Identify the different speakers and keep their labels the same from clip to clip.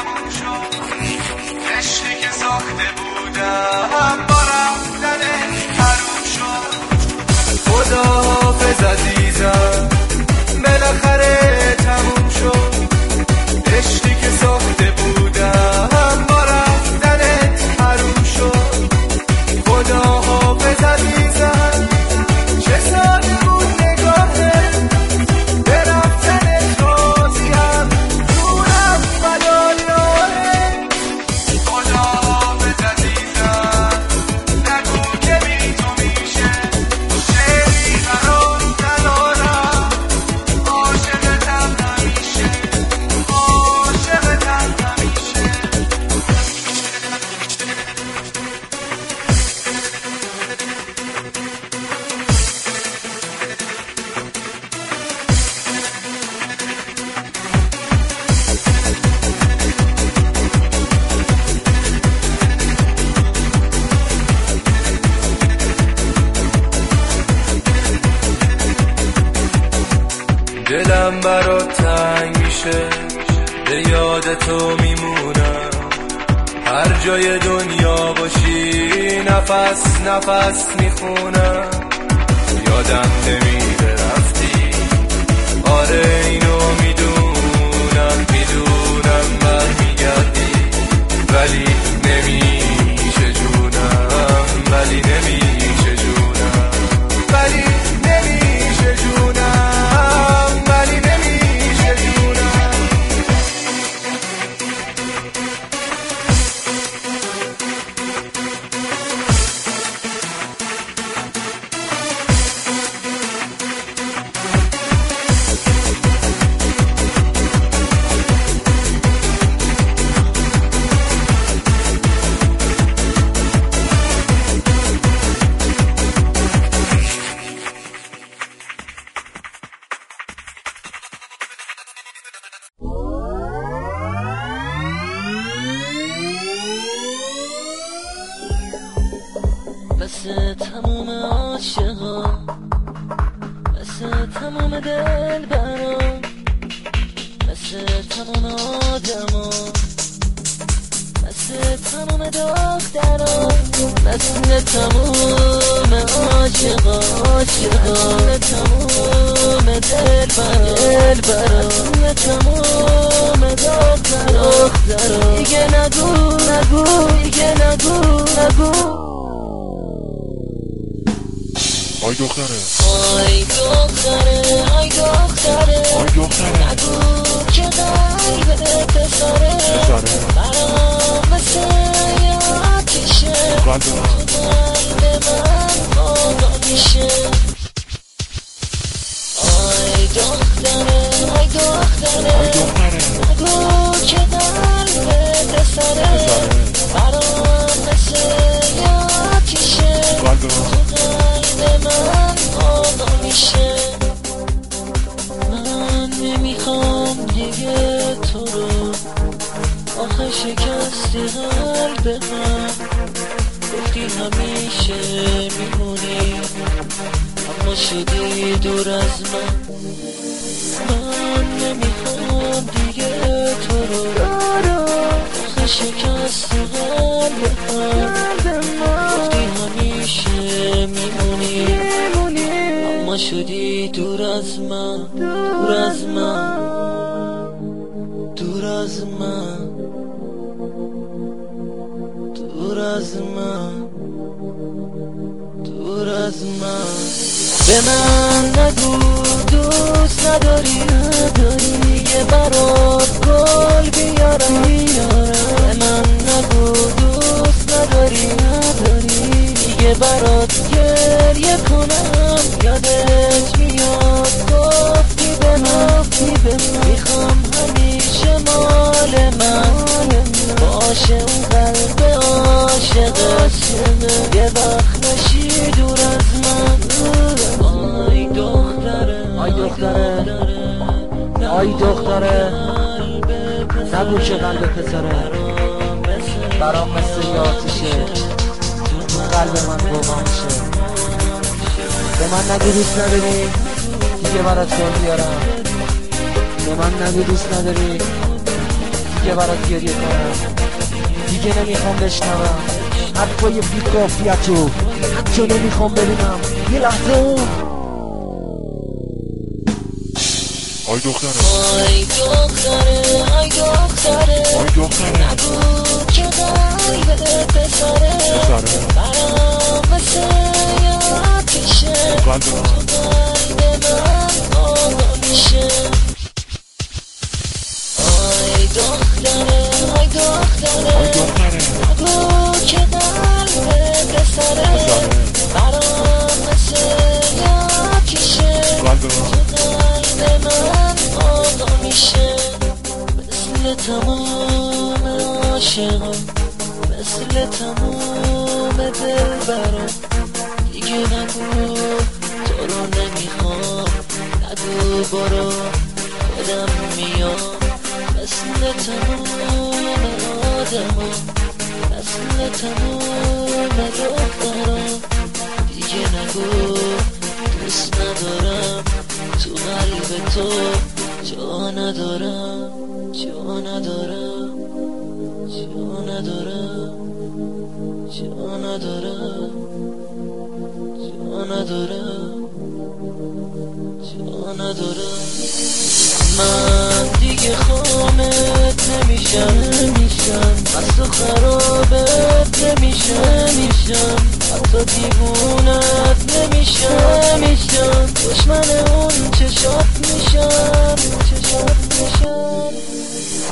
Speaker 1: تموم شد عشقی که ساخته بودم بارم رفتن حروم شد. خدا حافظ عزیزم بالاخره تموم شد. عشقی که ساخته بودم دلم برات تنگ میشه. به یاد تو میمونم. هر جای دنیا باشی نفس نفس می‌خونم. یادم نمیره رفتی. آره
Speaker 2: مثل تموم عاشقا مثل تموم دل برام مثل تموم آدما مثل تموم دخترا مثل تموم عاشقا عاشقا مثل تموم دل برام دل برام مثل تموم دخترا دخترا دیگه نگو نگو دیگه نگو نگو
Speaker 3: آی دختره.
Speaker 2: آی دختره آی دختره.
Speaker 3: آی دختره.
Speaker 2: همیشه میمونی اما شدی دور از من. من نمی‌خوام دیگه تو رو. آخه شکستی قلب من. گفتی همیشه میمونی. اما شدی دور از من. دور از من. دور از من. دور از من. از من. به من نگو دوست نداری نداری. یه برات گل بیارم. بیارم به من نگو دوست نداری نداری. یه برات گریه کنم. یادش میاد گفتی به من دختره.
Speaker 1: نگو که قلب پسره. برام مثل یه آتیشه قلب من گوگا میشه به من نگو دوست نداری. دیگه برات گل بیارم به من نگو دوست نداری. دیگه برات گریه کنم دیگه نمی‌خوام بشنوم. حرفای بی کافیتو حتی نمی‌خوام ببینم. یه لحظه. اون
Speaker 3: آی دختره.
Speaker 2: آی دختره آی دختره.
Speaker 3: آی دختره.
Speaker 2: نگو که قلب پسره.
Speaker 3: پسره.
Speaker 2: برام مثل یه آتیشه
Speaker 3: قلب من
Speaker 2: آقا میشه آی دختره آی دختره.
Speaker 3: آی دختره.
Speaker 2: نگو که قلب خودم میام مثل تمام آدما مثل تمام دخترا دیگه نگو دوست ندارم. تو قلب تو جا ندارم. جا ندارم. جا ندارم. جا ندارم. جا ندارم. جا ندارم. من دیگه خامت نمیشم. نمیشم. از تو خرابت نمیشم. نمیشم. حتی دیوونت نمیشم. نمیشم. دشمن اون چشات میشم. چشات میشم.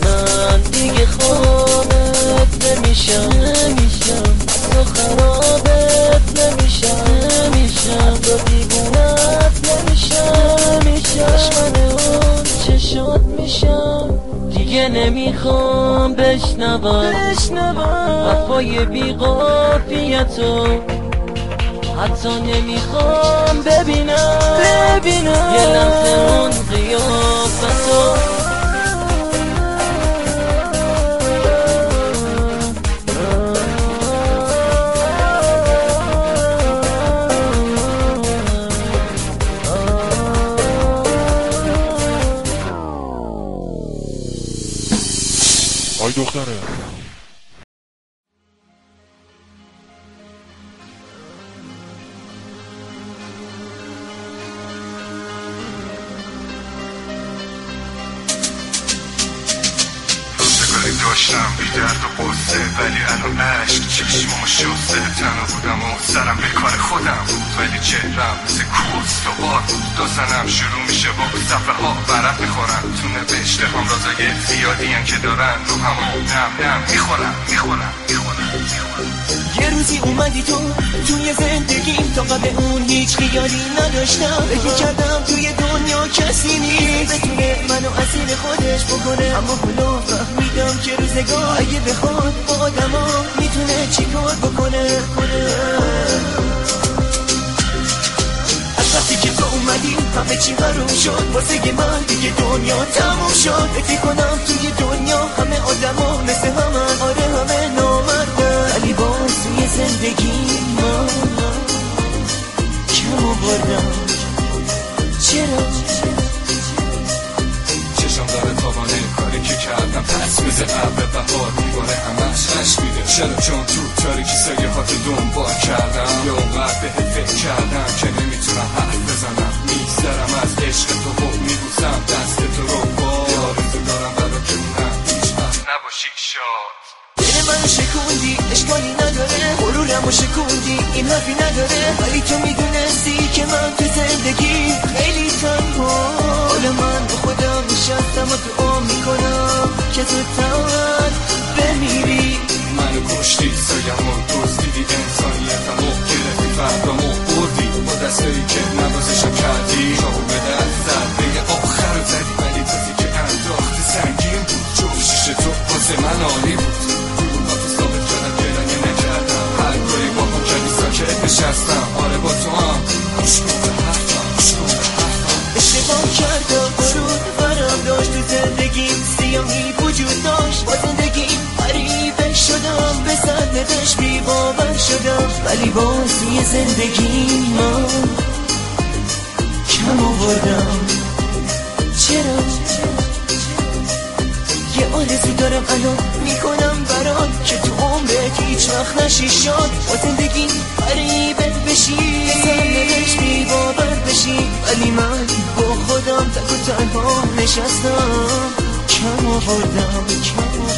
Speaker 2: من دیگه خامت نمیشم. نمیشم. از تو خرابت نمیشم. نمی‌خوام بشنوم. حرفای بی قافیتو حتی نمی‌خوام ببینم. ببینم یه لحظه اون قیافتو
Speaker 3: آی دختره
Speaker 4: روزگاری الان عشق چشمامو شسته تنها بودم و سرم به کار خودم بود. ولی چهرم مثل کوس و بار بود داستانم شروع میشه با صفحه ها ورق می‌خورم تو نوشته هم رازای زیادی هم که دارن رو همون نم نم می‌خورم می‌خورم می‌خورم
Speaker 5: یه روزی اومدی تو توی زندگیم تا قبل اون هیچ خیالی نداشتم. فکر کردم توی دنیا کسی نیست. بتونه منو اسیر خودش بکنه. اما روزگار اگه بخواد با آدما می‌تونه چیکار بکنه؟ کنه از وقتی که تو اومدی همه چی حروم شد. واسه من دیگه دنیا تموم شد. فکر کنم توی دنیا همه آدما مثل همه. آره همه نامردن
Speaker 4: پس میزه قبل بهار میباره همش خش میده. چرا چون تو تاریکی سایه هاتو دنبال کردم. یا اونقدر به فکر کردم که نمی‌تونم حرف بزنم. میگذرم از عشق تو خوب میبوسم دست تو رو. با یارتو دارم برا که اونم هیچ وقت نباشی شاد.
Speaker 5: دل منو شکوندی اشکالی نداره. غرورمو شکوندی این حرفی نداره. ولی تو می‌دونستی که من تو زندگی خیلی تنها. حالا من با خودم نشستم و دعا می‌کنم که زودتر بمیری صدتش بی باور شدم ولی بازی زندگی من کم آوردم. چرا؟ یه آرزو دارم الان می‌کنم برات که تو عمرت هیچ وقت نشی شاد. با زندگی غریبه بشی. سرنوش بی باور بشی ولی من با خودم تک و تنها نشستم. کم آوردم کم آوردم.